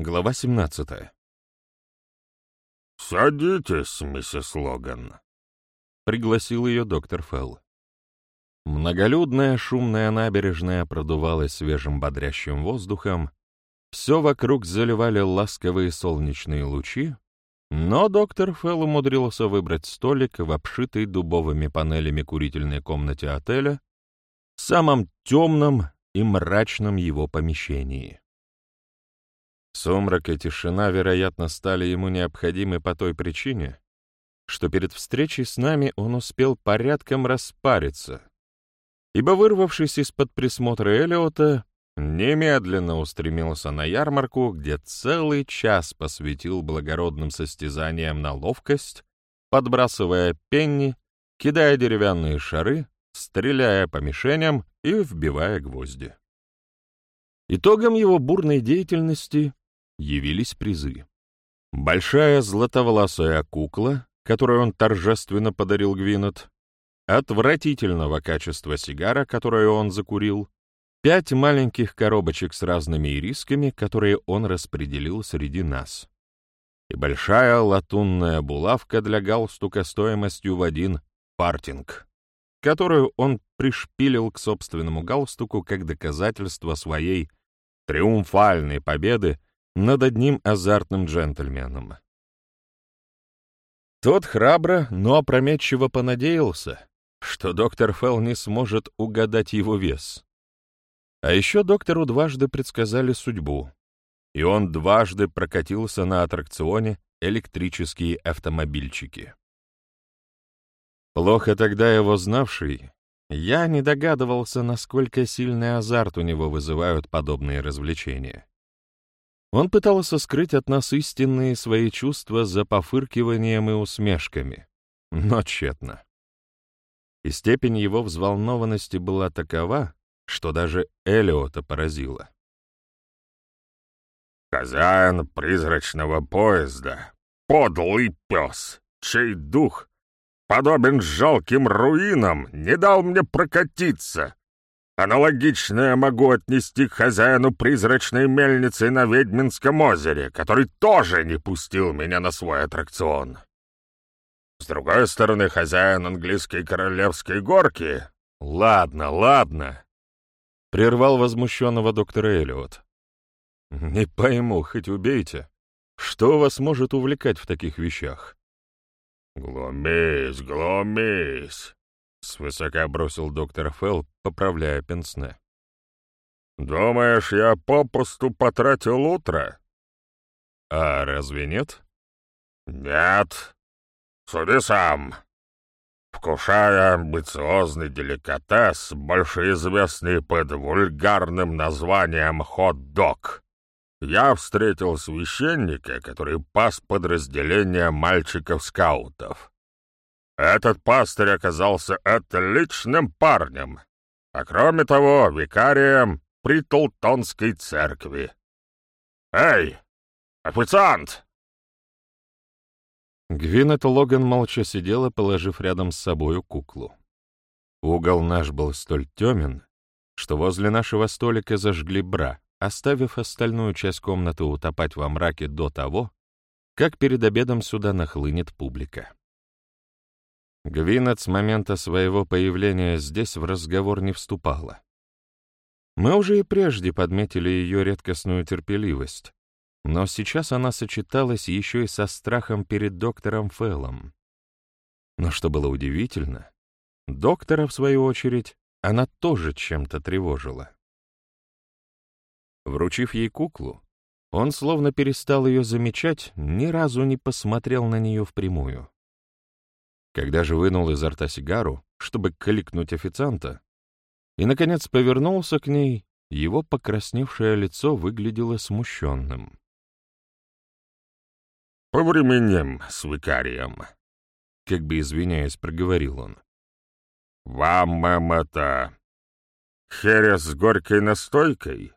Глава 17. «Садитесь, миссис Логан», — пригласил ее доктор Фелл. Многолюдная шумная набережная продувалась свежим бодрящим воздухом, все вокруг заливали ласковые солнечные лучи, но доктор Фелл умудрился выбрать столик в обшитой дубовыми панелями курительной комнате отеля, самом темном и мрачном его помещении. Сумрак и тишина, вероятно, стали ему необходимы по той причине, что перед встречей с нами он успел порядком распариться, ибо, вырвавшись из-под присмотра Элиота, немедленно устремился на ярмарку, где целый час посвятил благородным состязаниям на ловкость, подбрасывая пенни, кидая деревянные шары, стреляя по мишеням и вбивая гвозди. Итогом его бурной деятельности явились призы. Большая златоволосая кукла, которую он торжественно подарил Гвинет, отвратительного качества сигара, которую он закурил, пять маленьких коробочек с разными ирисками, которые он распределил среди нас, и большая латунная булавка для галстука стоимостью в один партинг, которую он пришпилил к собственному галстуку как доказательство своей триумфальной победы над одним азартным джентльменом. Тот храбро, но опрометчиво понадеялся, что доктор Фелл не сможет угадать его вес. А еще доктору дважды предсказали судьбу, и он дважды прокатился на аттракционе электрические автомобильчики. Плохо тогда его знавший, я не догадывался, насколько сильный азарт у него вызывают подобные развлечения. Он пытался скрыть от нас истинные свои чувства за пофыркиванием и усмешками, но тщетно. И степень его взволнованности была такова, что даже Элиота поразила. «Хозяин призрачного поезда, подлый пес, чей дух, подобен жалким руинам, не дал мне прокатиться, Аналогичное могу отнести к хозяину призрачной мельницы на Ведьминском озере, который тоже не пустил меня на свой аттракцион. С другой стороны, хозяин английской королевской горки... Ладно, ладно, — прервал возмущенного доктора Эллиот. Не пойму, хоть убейте. Что вас может увлекать в таких вещах? Глумись, глумись. Свысока бросил доктор Фелл, поправляя пенсне. «Думаешь, я попусту потратил утро?» «А разве нет?» «Нет. Суди сам. Вкушая амбициозный деликатес, больше известный под вульгарным названием хот-дог, я встретил священника, который пас подразделение мальчиков-скаутов. Этот пастырь оказался отличным парнем, а кроме того, викарием при Толтонской церкви. «Эй, официант!» Гвинет Логан молча сидела, положив рядом с собою куклу. Угол наш был столь темен, что возле нашего столика зажгли бра, оставив остальную часть комнаты утопать во мраке до того, как перед обедом сюда нахлынет публика. Гвинет с момента своего появления здесь в разговор не вступала. Мы уже и прежде подметили ее редкостную терпеливость, но сейчас она сочеталась еще и со страхом перед доктором Феллом. Но что было удивительно, доктора, в свою очередь, она тоже чем-то тревожила. Вручив ей куклу, он словно перестал ее замечать, ни разу не посмотрел на нее впрямую. Когда же вынул изо рта сигару, чтобы кликнуть официанта, и, наконец, повернулся к ней, его покрасневшее лицо выглядело смущенным. «Повременем с викарием», — как бы извиняясь, проговорил он. «Вам, мэм, это... херес с горькой настойкой?»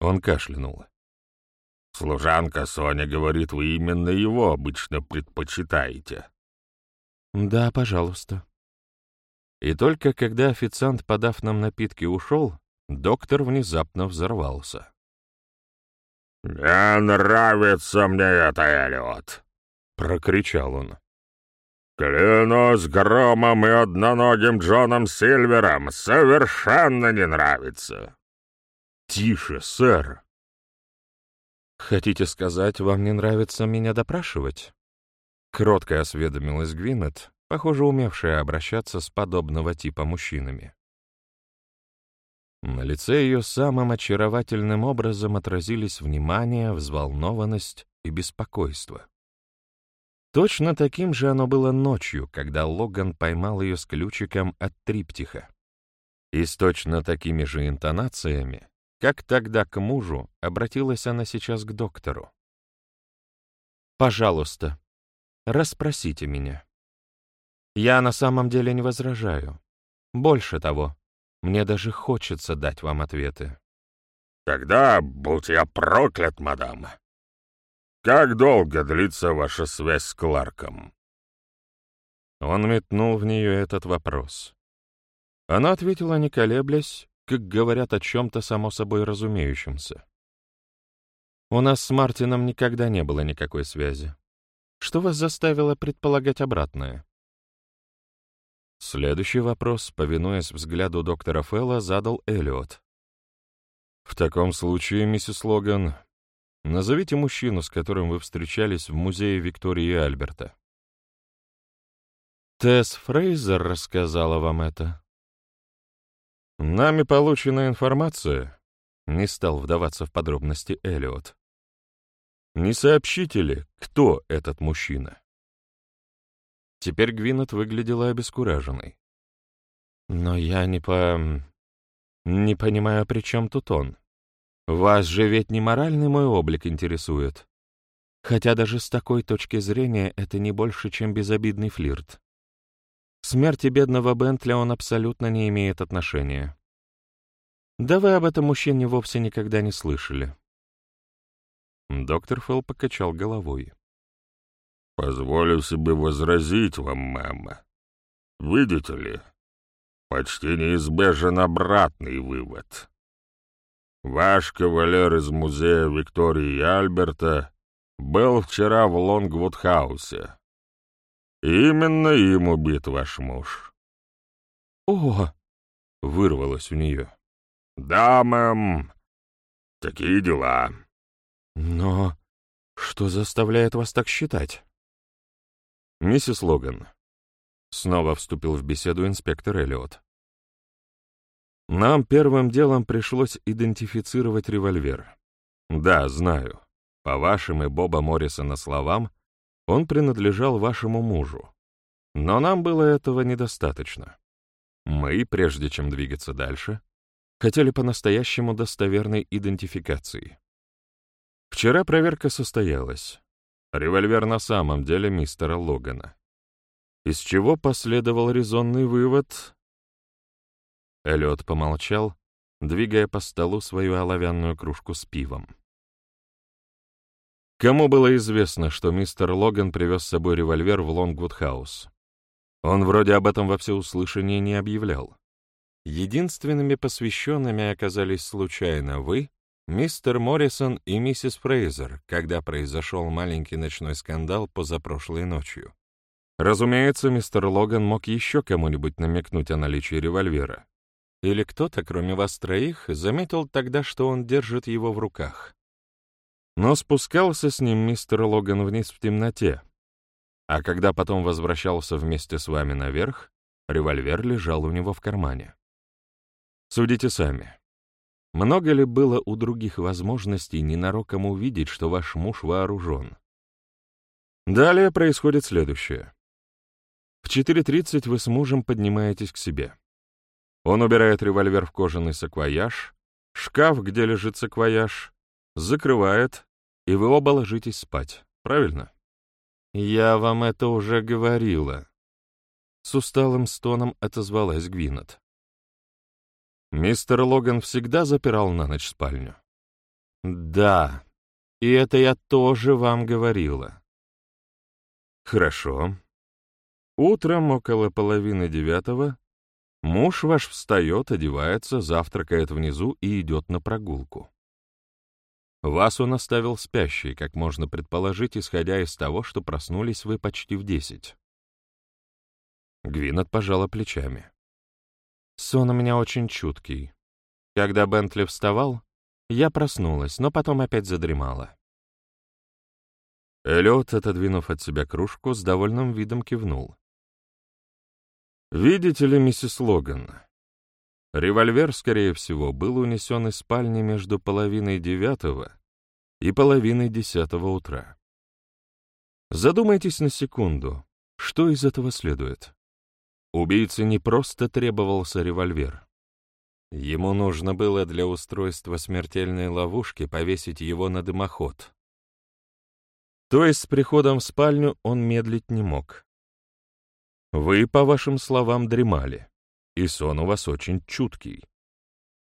Он кашлянул. «Служанка Соня говорит, вы именно его обычно предпочитаете». «Да, пожалуйста». И только когда официант, подав нам напитки, ушел, доктор внезапно взорвался. «Не нравится мне это, Эллиот!» — прокричал он. «Клянусь громом и одноногим Джоном Сильвером, совершенно не нравится!» «Тише, сэр!» «Хотите сказать, вам не нравится меня допрашивать?» Кротко осведомилась Гвинет, похоже, умевшая обращаться с подобного типа мужчинами. На лице ее самым очаровательным образом отразились внимание, взволнованность и беспокойство. Точно таким же оно было ночью, когда Логан поймал ее с ключиком от триптиха. И с точно такими же интонациями, как тогда к мужу, обратилась она сейчас к доктору. «Пожалуйста, расспросите меня. Я на самом деле не возражаю. Больше того, мне даже хочется дать вам ответы». «Тогда будь я проклят, мадам. Как долго длится ваша связь с Кларком?» Он метнул в нее этот вопрос. Она ответила, не колеблясь, как говорят о чем-то само собой разумеющемся. «У нас с Мартином никогда не было никакой связи. Что вас заставило предполагать обратное?» Следующий вопрос, повинуясь взгляду доктора Фелла, задал Эллиот. «В таком случае, миссис Логан, назовите мужчину, с которым вы встречались в музее Виктории и Альберта». «Тесс Фрейзер рассказала вам это?» «Нами получена информация», — не стал вдаваться в подробности Эллиот. «Не сообщите ли, кто этот мужчина?» Теперь Гвинет выглядела обескураженной. «Но я не по... не понимаю, при чем тут он. Вас же ведь не моральный мой облик интересует. Хотя даже с такой точки зрения это не больше, чем безобидный флирт. смерти бедного Бентли он абсолютно не имеет отношения. Да вы об этом мужчине вовсе никогда не слышали». Доктор Фелл покачал головой. Позволю себе возразить вам, мама. Видите ли, почти неизбежен обратный вывод. Ваш кавалер из музея Виктории и Альберта был вчера в Лонгвуд-хаусе. Именно им убит ваш муж. «О!» — вырвалось у нее. «Да, мэм, такие дела». «Но что заставляет вас так считать?» «Миссис Логан», — снова вступил в беседу инспектор Эллиот. «Нам первым делом пришлось идентифицировать револьвер. Да, знаю. По вашим и Боба Моррисона словам, он принадлежал вашему мужу. Но нам было этого недостаточно. Мы, прежде чем двигаться дальше, хотели по-настоящему достоверной идентификации. Вчера проверка состоялась. Револьвер на самом деле мистера Логана. Из чего последовал резонный вывод? Эллиот помолчал, двигая по столу свою оловянную кружку с пивом. Кому было известно, что мистер Логан привез с собой револьвер в Лонгвуд-хаус? Он вроде об этом во всеуслышание не объявлял. Единственными посвященными оказались случайно вы Мистер Моррисон и миссис Фрейзер, когда произошел маленький ночной скандал позапрошлой ночью. Разумеется, мистер Логан мог еще кому-нибудь намекнуть о наличии револьвера. Или кто-то, кроме вас троих, заметил тогда, что он держит его в руках. Но спускался с ним мистер Логан вниз в темноте, а когда потом возвращался вместе с вами наверх, револьвер лежал у него в кармане. Судите сами. Много ли было у других возможностей ненароком увидеть, что ваш муж вооружен? Далее происходит следующее. В 4.30 вы с мужем поднимаетесь к себе. Он убирает револьвер в кожаный саквояж, шкаф, где лежит саквояж, закрывает, и вы оба ложитесь спать, правильно? Я вам это уже говорила. С усталым стоном отозвалась Гвинет. Мистер Логан всегда запирал на ночь спальню? Да, и это я тоже вам говорила. Хорошо. Утром около половины девятого муж ваш встает, одевается, завтракает внизу и идет на прогулку. Вас он оставил спящей, как можно предположить, исходя из того, что проснулись вы почти в десять. Гвинет пожала плечами. Сон у меня очень чуткий. Когда Бентли вставал, я проснулась, но потом опять задремала. Эллиот, отодвинув от себя кружку, с довольным видом кивнул. «Видите ли, миссис Логан, револьвер, скорее всего, был унесен из спальни между половиной девятого и половиной десятого утра. Задумайтесь на секунду, что из этого следует?» Убийце не просто требовался револьвер. Ему нужно было для устройства смертельной ловушки повесить его на дымоход. То есть с приходом в спальню он медлить не мог. Вы, по вашим словам, дремали, и сон у вас очень чуткий.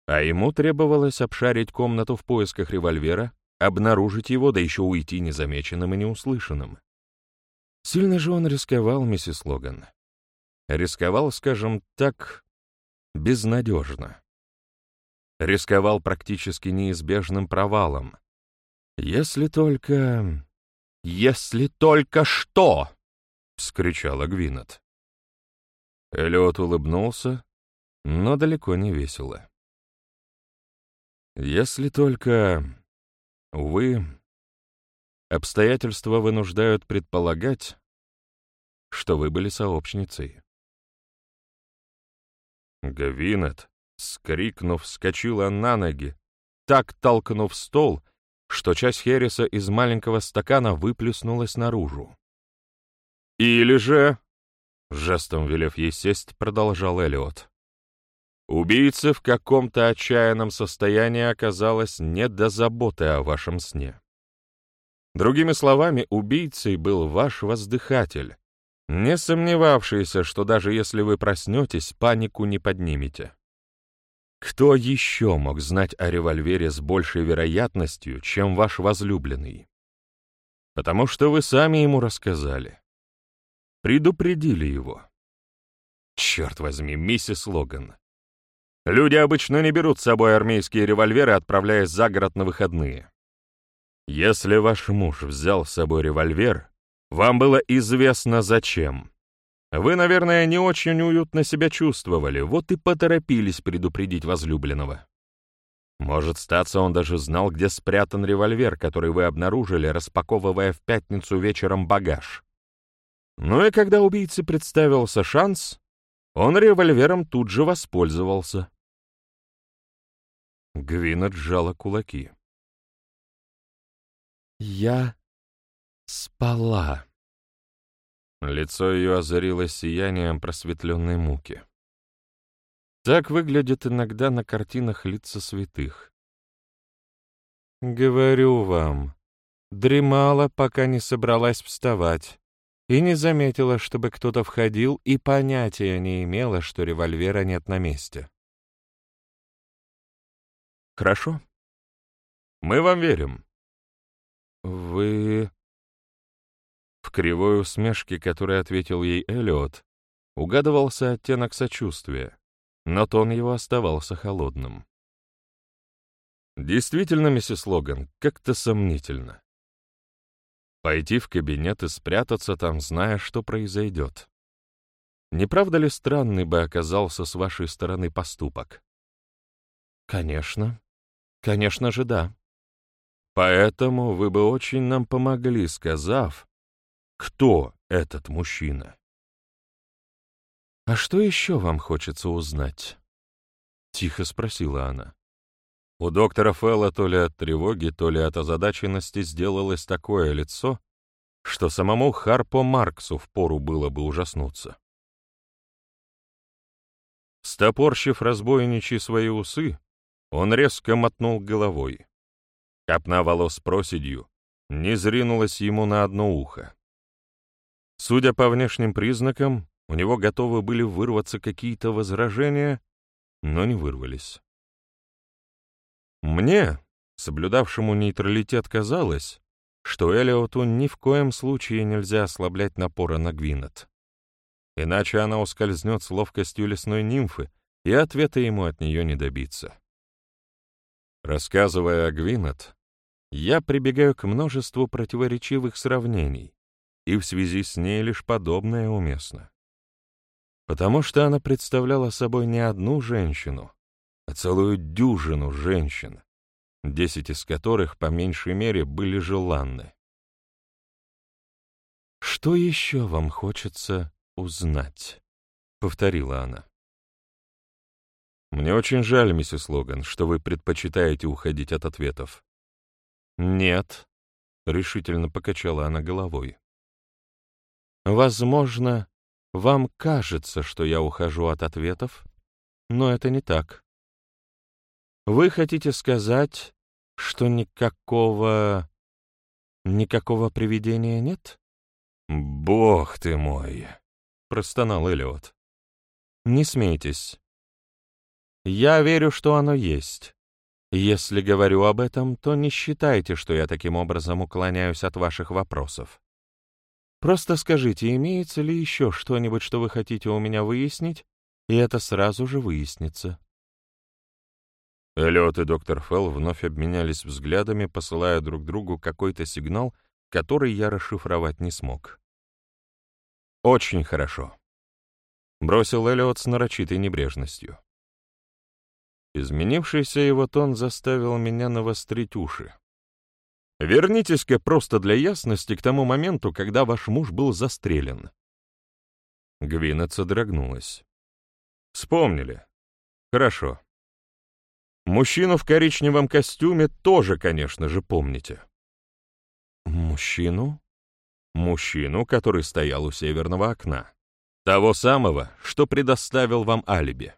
А ему требовалось обшарить комнату в поисках револьвера, обнаружить его, да еще уйти незамеченным и неуслышанным. Сильно же он рисковал, миссис Логан рисковал, скажем так, безнадежно. Рисковал практически неизбежным провалом. Если только... «Если только что!» — вскричала Гвинет. Эллиот улыбнулся, но далеко не весело. «Если только... Увы, обстоятельства вынуждают предполагать, что вы были сообщницей. Гавинет, скрикнув, вскочила на ноги, так толкнув стол, что часть хереса из маленького стакана выплеснулась наружу. «Или же...» — жестом велев ей сесть, продолжал Элиот. «Убийца в каком-то отчаянном состоянии оказалось не до заботы о вашем сне. Другими словами, убийцей был ваш воздыхатель, не сомневавшийся, что даже если вы проснетесь, панику не поднимете. Кто еще мог знать о револьвере с большей вероятностью, чем ваш возлюбленный? Потому что вы сами ему рассказали. Предупредили его. Черт возьми, миссис Логан. Люди обычно не берут с собой армейские револьверы, отправляясь за город на выходные. Если ваш муж взял с собой револьвер, вам было известно зачем. Вы, наверное, не очень уютно себя чувствовали, вот и поторопились предупредить возлюбленного. Может, статься он даже знал, где спрятан револьвер, который вы обнаружили, распаковывая в пятницу вечером багаж. Ну и когда убийце представился шанс, он револьвером тут же воспользовался. Гвина сжала кулаки. «Я Спала. Лицо ее озарилось сиянием просветленной муки. Так выглядят иногда на картинах лица святых. «Говорю вам, дремала, пока не собралась вставать, и не заметила, чтобы кто-то входил, и понятия не имела, что револьвера нет на месте». «Хорошо. Мы вам верим». «Вы...» В кривой усмешке, которой ответил ей Эллиот, угадывался оттенок сочувствия, но тон его оставался холодным. Действительно, миссис Логан, как-то сомнительно. Пойти в кабинет и спрятаться там, зная, что произойдет. Не правда ли странный бы оказался с вашей стороны поступок? Конечно. Конечно же, да. Поэтому вы бы очень нам помогли, сказав, кто этот мужчина. «А что еще вам хочется узнать?» — тихо спросила она. У доктора Фелла то ли от тревоги, то ли от озадаченности сделалось такое лицо, что самому Харпо Марксу впору было бы ужаснуться. Стопорщив разбойничьи свои усы, он резко мотнул головой. Копна волос проседью не зринулась ему на одно ухо. Судя по внешним признакам, у него готовы были вырваться какие-то возражения, но не вырвались. Мне, соблюдавшему нейтралитет, казалось, что Элиоту ни в коем случае нельзя ослаблять напора на Гвинет. Иначе она ускользнет с ловкостью лесной нимфы, и ответа ему от нее не добиться. Рассказывая о Гвинет, я прибегаю к множеству противоречивых сравнений, и в связи с ней лишь подобное уместно. Потому что она представляла собой не одну женщину, а целую дюжину женщин, десять из которых, по меньшей мере, были желанны. «Что еще вам хочется узнать?» — повторила она. «Мне очень жаль, миссис Логан, что вы предпочитаете уходить от ответов». «Нет», — решительно покачала она головой. «Возможно, вам кажется, что я ухожу от ответов, но это не так. Вы хотите сказать, что никакого... никакого привидения нет? «Бог ты мой!» — простонал Эллиот. «Не смейтесь. Я верю, что оно есть. Если говорю об этом, то не считайте, что я таким образом уклоняюсь от ваших вопросов. Просто скажите, имеется ли еще что-нибудь, что вы хотите у меня выяснить, и это сразу же выяснится». Эллиот и доктор Фелл вновь обменялись взглядами, посылая друг другу какой-то сигнал, который я расшифровать не смог. «Очень хорошо», — бросил Эллиот с нарочитой небрежностью. Изменившийся его тон заставил меня навострить уши. «Вернитесь-ка просто для ясности к тому моменту, когда ваш муж был застрелен». Гвинет содрогнулась. «Вспомнили. Хорошо. Мужчину в коричневом костюме тоже, конечно же, помните. Мужчину? Мужчину, который стоял у северного окна. Того самого, что предоставил вам алиби.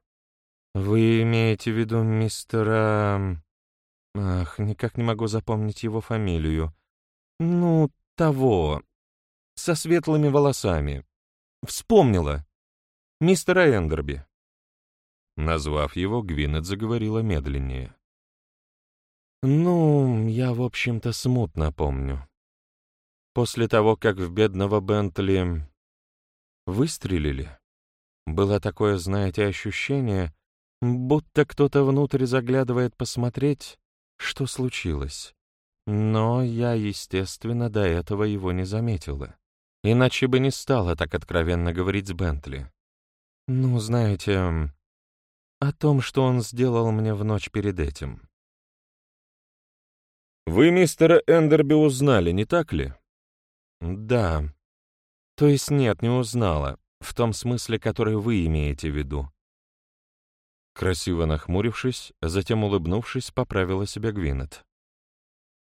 Вы имеете в виду мистера... Ах, никак не могу запомнить его фамилию. Ну, того. Со светлыми волосами. Вспомнила. Мистера Эндерби. Назвав его, Гвинет заговорила медленнее. «Ну, я, в общем-то, смутно помню. После того, как в бедного Бентли выстрелили, было такое, знаете, ощущение, будто кто-то внутрь заглядывает посмотреть, что случилось. Но я, естественно, до этого его не заметила. Иначе бы не стала так откровенно говорить с Бентли. Ну, знаете, о том, что он сделал мне в ночь перед этим. «Вы мистера Эндерби узнали, не так ли?» «Да. То есть нет, не узнала, в том смысле, который вы имеете в виду». Красиво нахмурившись, затем улыбнувшись, поправила себя Гвинет.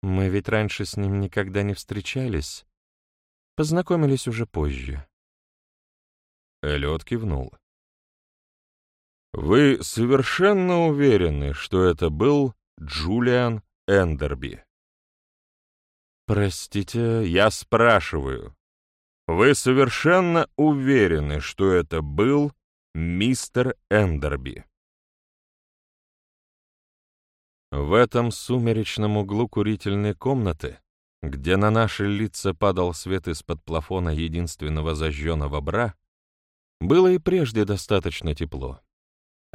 «Мы ведь раньше с ним никогда не встречались. Познакомились уже позже». Эллиот кивнул. Вы совершенно уверены, что это был Джулиан Эндерби? Простите, я спрашиваю. Вы совершенно уверены, что это был мистер Эндерби? В этом сумеречном углу курительной комнаты, где на наши лица падал свет из-под плафона единственного зажженного бра, было и прежде достаточно тепло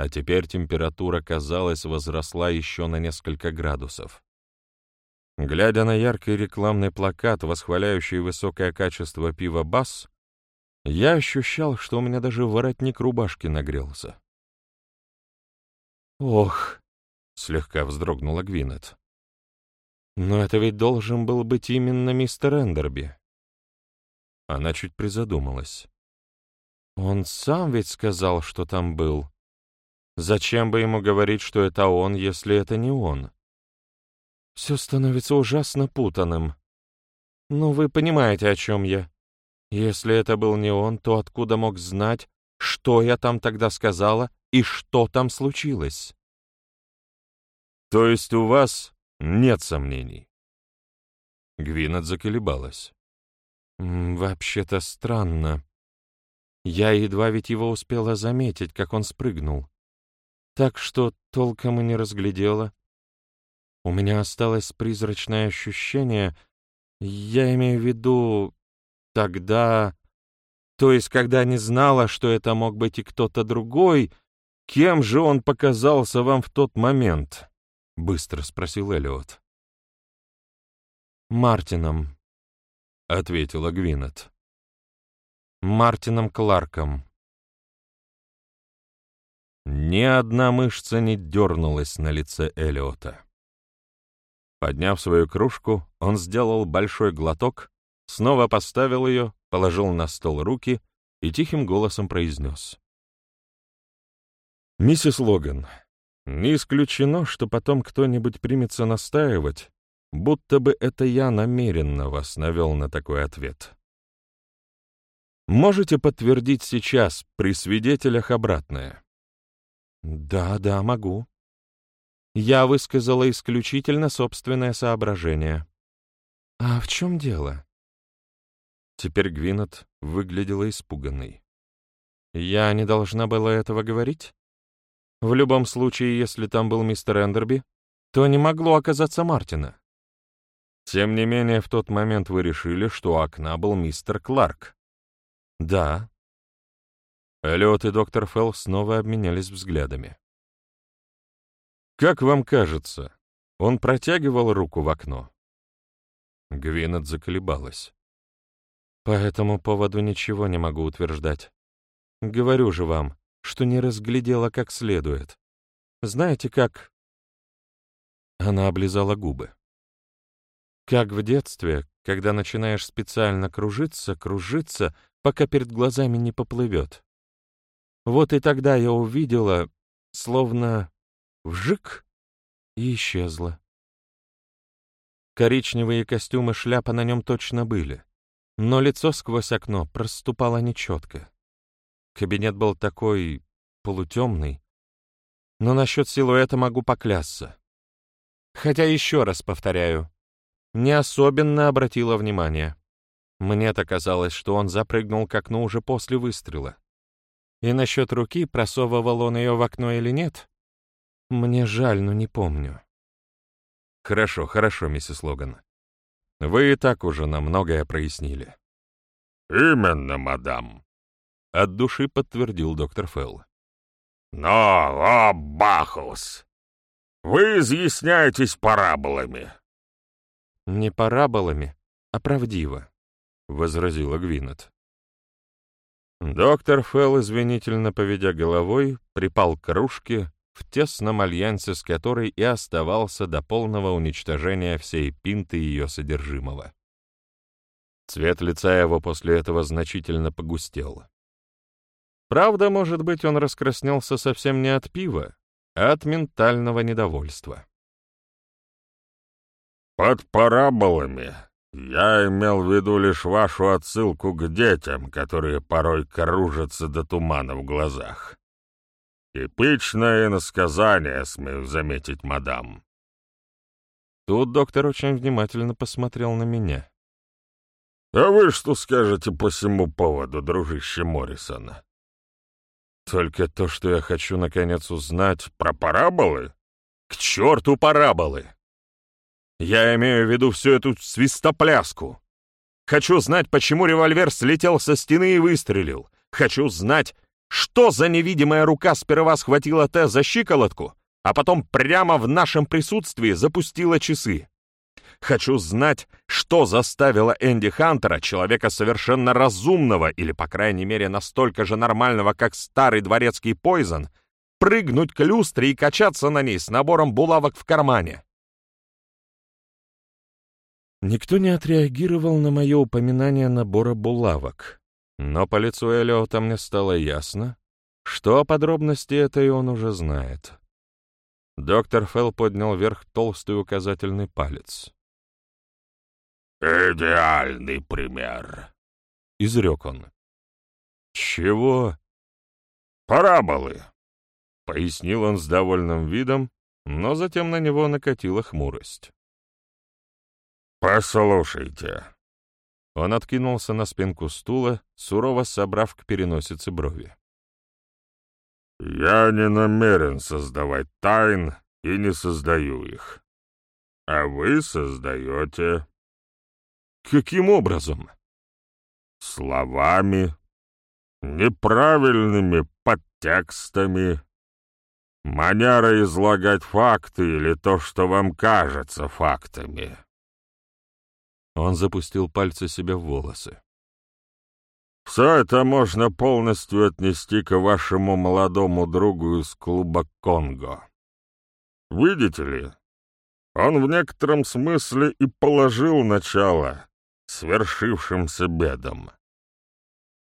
а теперь температура, казалось, возросла еще на несколько градусов. Глядя на яркий рекламный плакат, восхваляющий высокое качество пива «Басс», я ощущал, что у меня даже воротник рубашки нагрелся. «Ох!» — слегка вздрогнула Гвинет. «Но это ведь должен был быть именно мистер Эндерби». Она чуть призадумалась. «Он сам ведь сказал, что там был». Зачем бы ему говорить, что это он, если это не он? Все становится ужасно путанным. Ну, вы понимаете, о чем я. Если это был не он, то откуда мог знать, что я там тогда сказала и что там случилось? То есть у вас нет сомнений? Гвинет заколебалась. «Вообще-то странно. Я едва ведь его успела заметить, как он спрыгнул так что толком и не разглядела. У меня осталось призрачное ощущение, я имею в виду тогда, то есть когда не знала, что это мог быть и кто-то другой, кем же он показался вам в тот момент? Быстро спросил Элиот. «Мартином», — ответила Гвинет. «Мартином Кларком». Ни одна мышца не дернулась на лице Элиота. Подняв свою кружку, он сделал большой глоток, снова поставил ее, положил на стол руки и тихим голосом произнес. «Миссис Логан, не исключено, что потом кто-нибудь примется настаивать, будто бы это я намеренно вас навел на такой ответ. Можете подтвердить сейчас при свидетелях обратное?» «Да, да, могу. Я высказала исключительно собственное соображение». «А в чем дело?» Теперь Гвинет выглядела испуганной. «Я не должна была этого говорить?» В любом случае, если там был мистер Эндерби, то не могло оказаться Мартина. Тем не менее, в тот момент вы решили, что у окна был мистер Кларк. Да. Эллиот и доктор Фелл снова обменялись взглядами. «Как вам кажется, он протягивал руку в окно?» Гвинет заколебалась. «По этому поводу ничего не могу утверждать. Говорю же вам, что не разглядела как следует. Знаете, как...» Она облизала губы. «Как в детстве, когда начинаешь специально кружиться, кружиться, пока перед глазами не поплывет. Вот и тогда я увидела, словно вжик, и исчезла. Коричневые костюмы шляпа на нем точно были, но лицо сквозь окно проступало нечетко. Кабинет был такой полутемный, но насчет силуэта могу поклясться. Хотя еще раз повторяю, не особенно обратила внимание. Мне-то казалось, что он запрыгнул к окну уже после выстрела. И насчет руки, просовывал он ее в окно или нет, мне жаль, но не помню. Хорошо, хорошо, миссис Логан. Вы и так уже нам многое прояснили. Именно, мадам. От души подтвердил доктор Фелл. Но, о, Бахус! Вы изъясняетесь параболами. Не параболами, а правдиво, — возразила Гвинет. Доктор Фелл, извинительно поведя головой, припал к кружке, в тесном альянсе с которой и оставался до полного уничтожения всей пинты ее содержимого. Цвет лица его после этого значительно погустел. Правда, может быть, он раскраснелся совсем не от пива, а от ментального недовольства. «Под параболами я имел в виду лишь вашу отсылку к детям, которые порой кружатся до тумана в глазах. Типичное иносказание, смею заметить, мадам». Тут доктор очень внимательно посмотрел на меня. «А вы что скажете по всему поводу, дружище Моррисона?» Только то, что я хочу наконец узнать про параболы? К черту параболы! Я имею в виду всю эту свистопляску. Хочу знать, почему револьвер слетел со стены и выстрелил. Хочу знать, что за невидимая рука сперва схватила Т за щиколотку, а потом прямо в нашем присутствии запустила часы. Хочу знать, что заставило Энди Хантера, человека совершенно разумного или, по крайней мере, настолько же нормального, как старый дворецкий Пойзон, прыгнуть к люстре и качаться на ней с набором булавок в кармане. Никто не отреагировал на мое упоминание набора булавок, но по лицу Эллиота мне стало ясно, что подробности этой он уже знает. Доктор Фелл поднял вверх толстый указательный палец. «Идеальный пример», — изрек он. «Чего?» «Параболы», — пояснил он с довольным видом, но затем на него накатила хмурость. «Послушайте». Он откинулся на спинку стула, сурово собрав к переносице брови. «Я не намерен создавать тайн и не создаю их. А вы создаете...» Каким образом? Словами, неправильными подтекстами, манера излагать факты или то, что вам кажется фактами. Он запустил пальцы себе в волосы. «Все это можно полностью отнести к вашему молодому другу из клуба «Конго». Видите ли, он в некотором смысле и положил начало свершившимся бедам.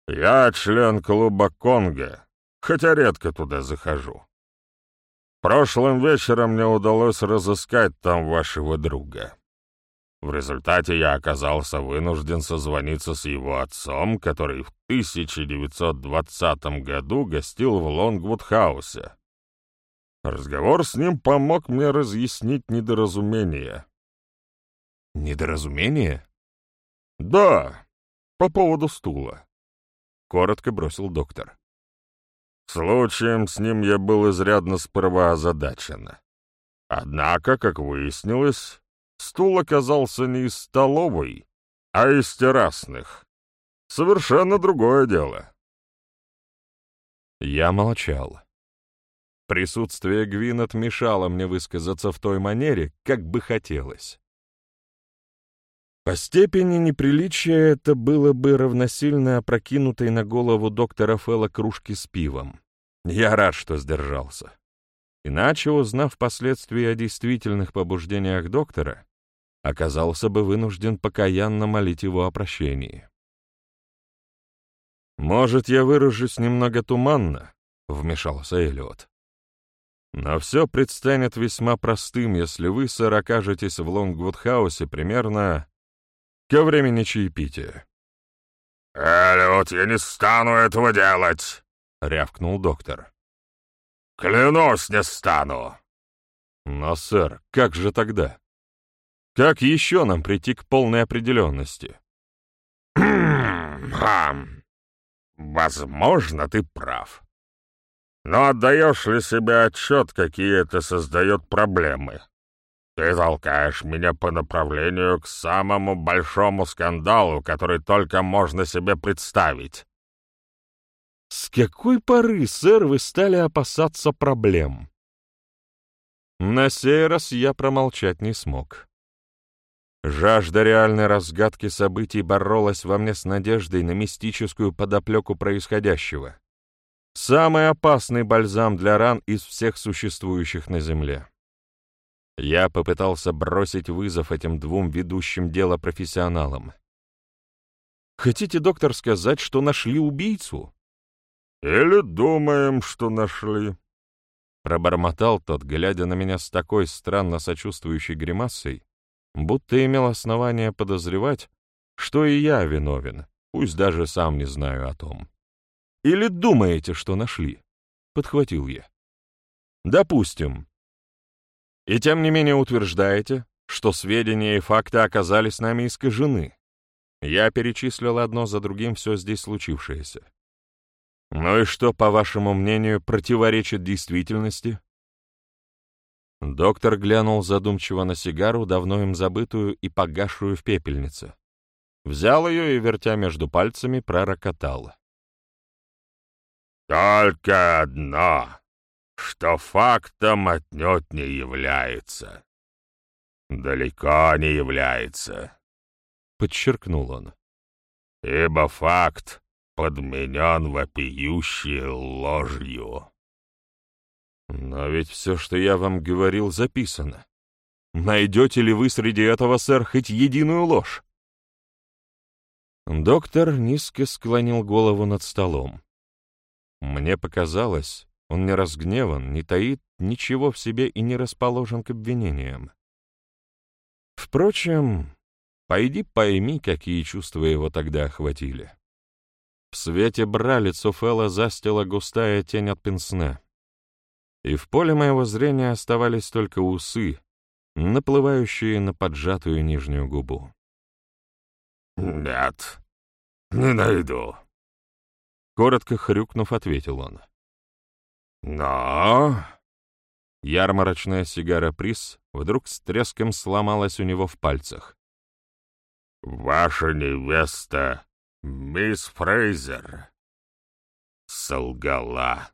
Я член клуба «Конго», хотя редко туда захожу. Прошлым вечером мне удалось разыскать там вашего друга. В результате я оказался вынужден созвониться с его отцом, который в 1920 году гостил в Лонгвуд-хаусе. Разговор с ним помог мне разъяснить недоразумение. «Недоразумение?» «Да, по поводу стула», — коротко бросил доктор. Случаем с ним я был изрядно сперва озадачен. Однако, как выяснилось, стул оказался не из столовой, а из террасных. Совершенно другое дело. Я молчал. Присутствие Гвинет мешало мне высказаться в той манере, как бы хотелось. По степени неприличия это было бы равносильно опрокинутой на голову доктора Фэлла кружки с пивом. Я рад, что сдержался. Иначе, узнав впоследствии о действительных побуждениях доктора, оказался бы вынужден покаянно молить его о прощении. «Может, я выражусь немного туманно?» — вмешался Эллиот. «Но все предстанет весьма простым, если вы, сэр, окажетесь в Лонгвуд-хаусе примерно ко времени чаепития». «Эллиот, я не стану этого делать!» — рявкнул доктор. «Клянусь, не стану!» «Но, сэр, как же тогда? Как еще нам прийти к полной определенности?» «Хм, возможно, ты прав. Но отдаешь ли себе отчет, какие это создает проблемы? Ты толкаешь меня по направлению к самому большому скандалу, который только можно себе представить. С какой поры, сэр, вы стали опасаться проблем? На сей раз я промолчать не смог. Жажда реальной разгадки событий боролась во мне с надеждой на мистическую подоплеку происходящего. Самый опасный бальзам для ран из всех существующих на Земле. Я попытался бросить вызов этим двум ведущим дело профессионалам. «Хотите, доктор, сказать, что нашли убийцу?» «Или думаем, что нашли?» Пробормотал тот, глядя на меня с такой странно сочувствующей гримасой, будто имел основание подозревать, что и я виновен, пусть даже сам не знаю о том. «Или думаете, что нашли?» — подхватил я. «Допустим. И тем не менее утверждаете, что сведения и факты оказались нами искажены. Я перечислил одно за другим все здесь случившееся. Ну и что, по вашему мнению, противоречит действительности? Доктор глянул задумчиво на сигару, давно им забытую и погасшую в пепельнице. Взял ее и, вертя между пальцами, пророкотал. «Только одно, что фактом отнюдь не является. Далеко не является», — подчеркнул он. «Ибо факт подменен вопиющей ложью. Но ведь все, что я вам говорил, записано. Найдете ли вы среди этого, сэр, хоть единую ложь? Доктор низко склонил голову над столом. Мне показалось, он не разгневан, не таит ничего в себе и не расположен к обвинениям. Впрочем, пойди пойми, какие чувства его тогда охватили. В свете бра лицо Фэлла застила густая тень от пенсне. И в поле моего зрения оставались только усы, наплывающие на поджатую нижнюю губу. «Нет, не найду», — коротко хрюкнув, ответил он. «Но...» Ярмарочная сигара Приз вдруг с треском сломалась у него в пальцах. «Ваша невеста Мисс Фрейзер солгала.